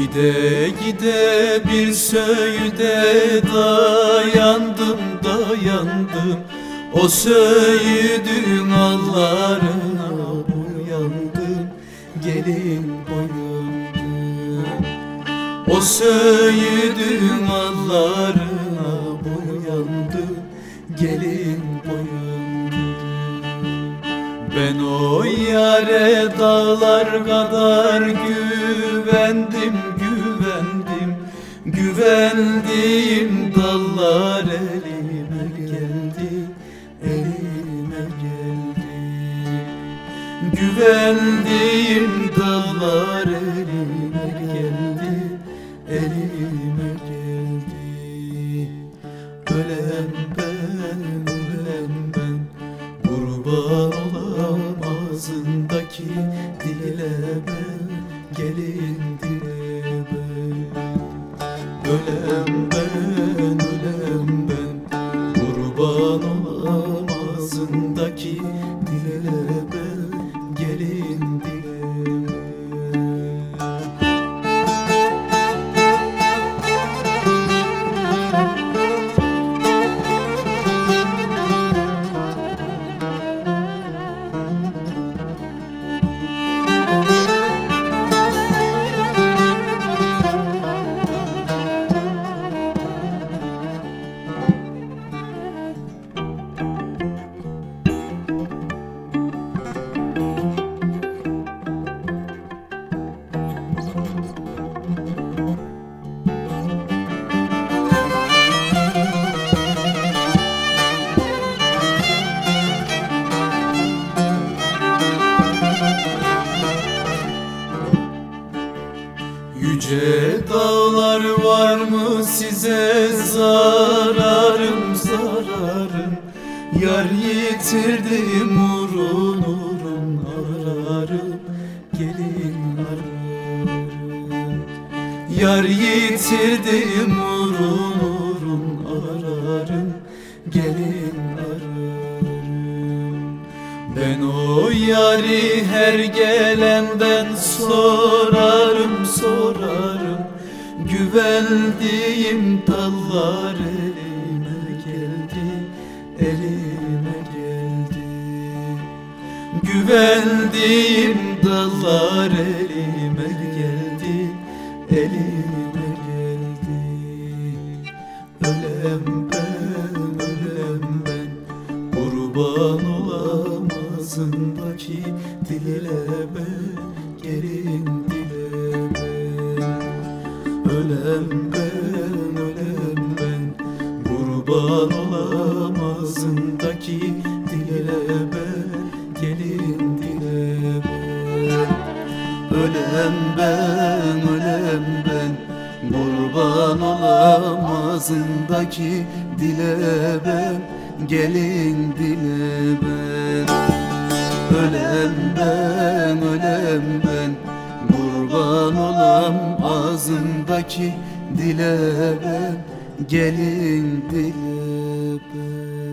Gide gide bir söğüde dayandım dayandım. O söğüdün allarına boyandım Gelin boyandım. O söğüdün allarına boyandım Gelin boyandım. Ben o yare dağlar kadar güvendim, güvendim Güvendiğim dallar elime geldi, elime geldi. Güvendiğim dallar elime geldi, elime geldi. Ölen ben, ölen ben Kurban olam ağzındaki dile ben Gelin dile Ölen Yüce dağlar var mı size? Zararım zararım. Yar yitirdim urun urun ararım Gelin ararım Yar yitirdim urun urun ararım Gelin ararım ben o yari her gelenden sorarım Güvendiğim dallar elime geldi elime geldi. Güvendiğim dallar elime geldi elime geldi. Ölem ben ölem ben Kurban olam ağzındaki dile ben ben Ölem ben ölem ben. Kurban olam ağzındaki dile ben Gelin dile ben. Ölem ben, ölem ben. Kurban olam ağzındaki dile ben Gelin dile ben. Ölem ben, ölem ben. Kurban olam ağzındaki dile ben Gelin dile ben